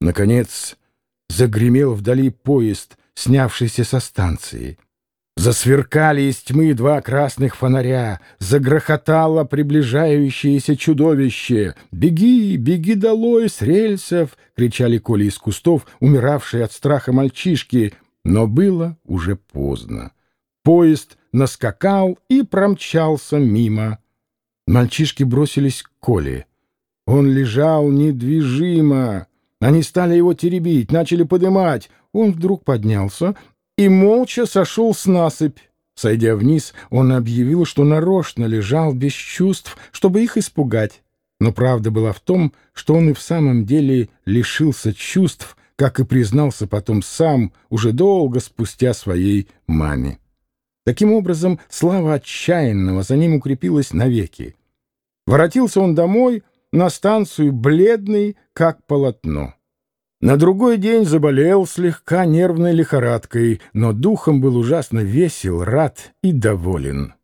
Наконец загремел вдали поезд, снявшийся со станции. Засверкали из тьмы два красных фонаря, загрохотало приближающееся чудовище. «Беги, беги долой с рельсов!» — кричали Коли из кустов, умиравшие от страха мальчишки. Но было уже поздно. Поезд наскакал и промчался мимо. Мальчишки бросились к Коле. Он лежал недвижимо. Они стали его теребить, начали подымать. Он вдруг поднялся и молча сошел с насыпь. Сойдя вниз, он объявил, что нарочно лежал без чувств, чтобы их испугать. Но правда была в том, что он и в самом деле лишился чувств, как и признался потом сам, уже долго спустя своей маме. Таким образом, слава отчаянного за ним укрепилась навеки. Воротился он домой на станцию бледный, как полотно. На другой день заболел слегка нервной лихорадкой, но духом был ужасно весел, рад и доволен.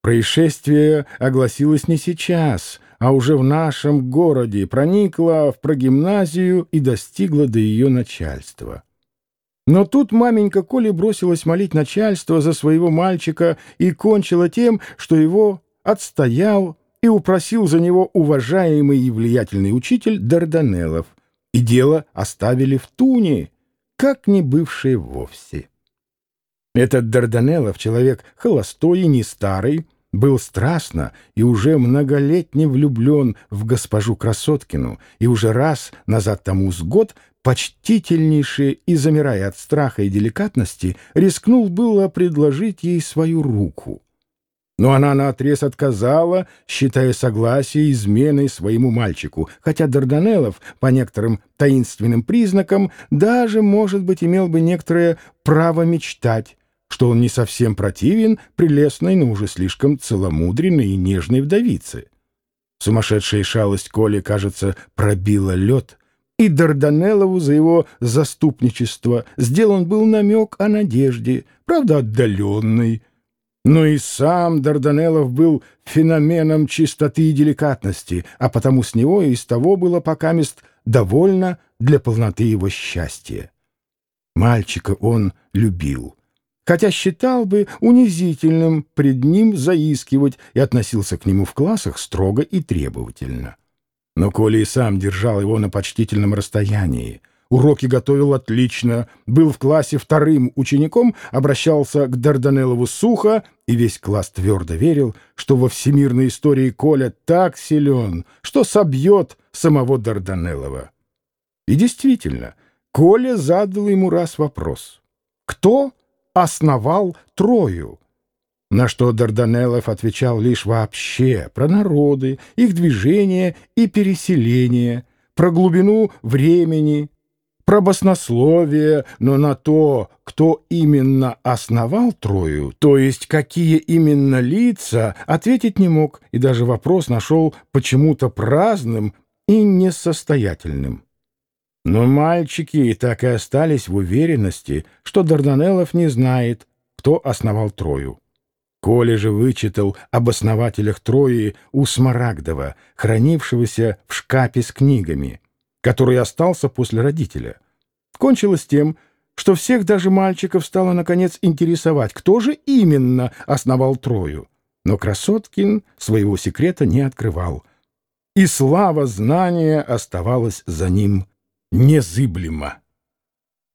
Происшествие огласилось не сейчас, а уже в нашем городе, проникло в прогимназию и достигло до ее начальства. Но тут маменька Коли бросилась молить начальство за своего мальчика и кончила тем, что его отстоял и упросил за него уважаемый и влиятельный учитель Дарданеллов, и дело оставили в туне, как не бывшее вовсе. Этот Дарданеллов, человек холостой и не старый, был страстно и уже многолетне влюблен в госпожу Красоткину, и уже раз назад тому с год почтительнейший и, замирая от страха и деликатности, рискнул было предложить ей свою руку. Но она наотрез отказала, считая согласие изменой своему мальчику, хотя Дарданеллов, по некоторым таинственным признакам, даже, может быть, имел бы некоторое право мечтать, что он не совсем противен прелестной, но уже слишком целомудренной и нежной вдовице. Сумасшедшая шалость Коли, кажется, пробила лед, и Дарданеллову за его заступничество сделан был намек о надежде, правда, отдаленный, но и сам Дарданеллов был феноменом чистоты и деликатности, а потому с него и из того было покамест довольно для полноты его счастья. Мальчика он любил, хотя считал бы унизительным пред ним заискивать и относился к нему в классах строго и требовательно. Но Коля и сам держал его на почтительном расстоянии — Уроки готовил отлично, был в классе вторым учеником, обращался к Дарданеллову сухо, и весь класс твердо верил, что во всемирной истории Коля так силен, что собьет самого Дарданеллова. И действительно, Коля задал ему раз вопрос. Кто основал Трою? На что Дарданеллов отвечал лишь вообще про народы, их движение и переселение, про глубину времени, про баснословие, но на то, кто именно основал Трою, то есть какие именно лица, ответить не мог, и даже вопрос нашел почему-то праздным и несостоятельным. Но мальчики так и остались в уверенности, что Дарданеллов не знает, кто основал Трою. Коля же вычитал об основателях Трои у Смарагдова, хранившегося в шкапе с книгами — который остался после родителя. Кончилось тем, что всех даже мальчиков стало, наконец, интересовать, кто же именно основал Трою. Но Красоткин своего секрета не открывал. И слава знания оставалась за ним незыблема.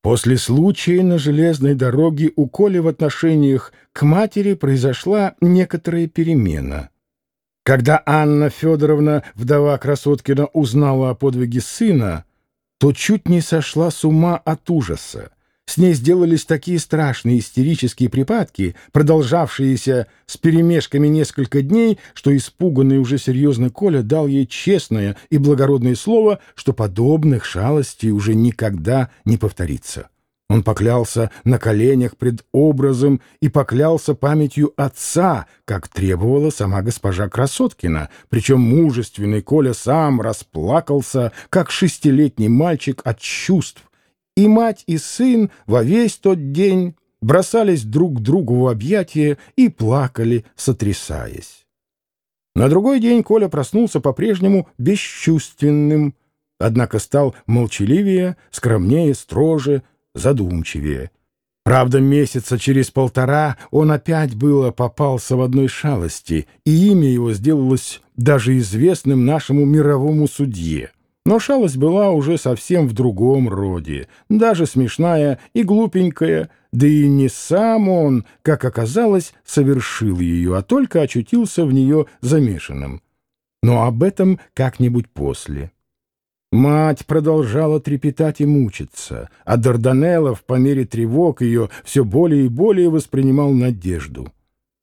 После случая на железной дороге у Коли в отношениях к матери произошла некоторая перемена. Когда Анна Федоровна, вдова Красоткина, узнала о подвиге сына, то чуть не сошла с ума от ужаса. С ней сделались такие страшные истерические припадки, продолжавшиеся с перемешками несколько дней, что испуганный уже серьезно Коля дал ей честное и благородное слово, что подобных шалостей уже никогда не повторится. Он поклялся на коленях пред образом и поклялся памятью отца, как требовала сама госпожа Красоткина, причем мужественный Коля сам расплакался, как шестилетний мальчик от чувств, и мать и сын во весь тот день бросались друг к другу в объятия и плакали, сотрясаясь. На другой день Коля проснулся по-прежнему бесчувственным, однако стал молчаливее, скромнее, строже, задумчивее. Правда, месяца через полтора он опять было попался в одной шалости, и имя его сделалось даже известным нашему мировому судье. Но шалость была уже совсем в другом роде, даже смешная и глупенькая, да и не сам он, как оказалось, совершил ее, а только очутился в нее замешанным. Но об этом как-нибудь после. Мать продолжала трепетать и мучиться, а Дарданеллов по мере тревог ее все более и более воспринимал надежду.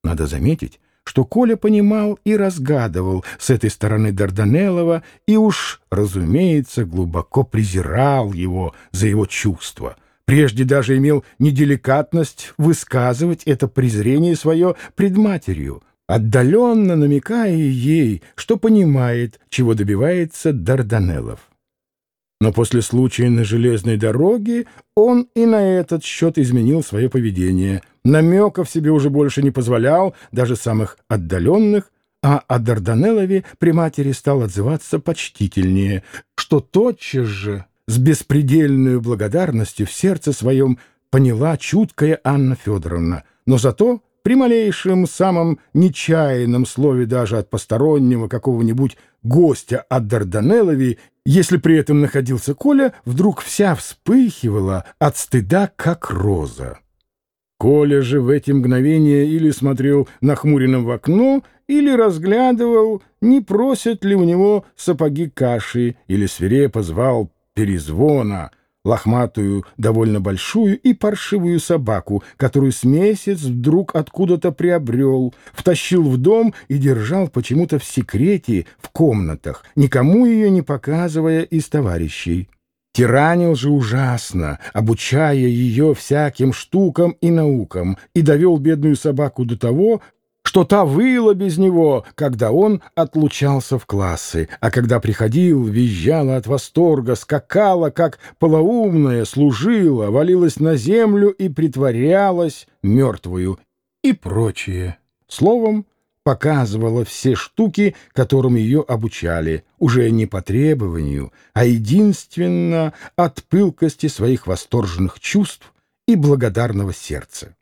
Надо заметить, что Коля понимал и разгадывал с этой стороны Дарданеллова и уж, разумеется, глубоко презирал его за его чувства. Прежде даже имел неделикатность высказывать это презрение свое пред матерью, отдаленно намекая ей, что понимает, чего добивается Дарданеллов. Но после случая на железной дороге он и на этот счет изменил свое поведение. Намеков себе уже больше не позволял, даже самых отдаленных, а о Дарданеллове при матери стал отзываться почтительнее, что тотчас же с беспредельной благодарностью в сердце своем поняла чуткая Анна Федоровна, но зато при малейшем самом нечаянном слове даже от постороннего какого-нибудь гостя от Дарданеллови если при этом находился Коля, вдруг вся вспыхивала от стыда, как роза. Коля же в эти мгновения или смотрел нахмуренным в окно, или разглядывал, не просят ли у него сапоги каши, или свирепо звал перезвона, лохматую, довольно большую и паршивую собаку, которую с месяц вдруг откуда-то приобрел, втащил в дом и держал почему-то в секрете в комнатах, никому ее не показывая из товарищей. Тиранил же ужасно, обучая ее всяким штукам и наукам, и довел бедную собаку до того, что та выла без него, когда он отлучался в классы, а когда приходил, визжала от восторга, скакала, как полоумная, служила, валилась на землю и притворялась мертвую и прочее. Словом, показывала все штуки, которым ее обучали, уже не по требованию, а единственно от пылкости своих восторженных чувств и благодарного сердца.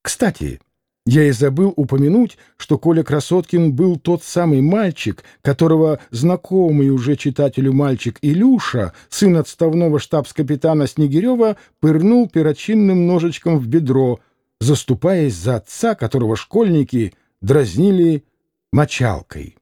Кстати, я и забыл упомянуть, что Коля Красоткин был тот самый мальчик, которого знакомый уже читателю мальчик Илюша, сын отставного штабс-капитана Снегирева, пырнул перочинным ножичком в бедро, заступаясь за отца, которого школьники дразнили мочалкой.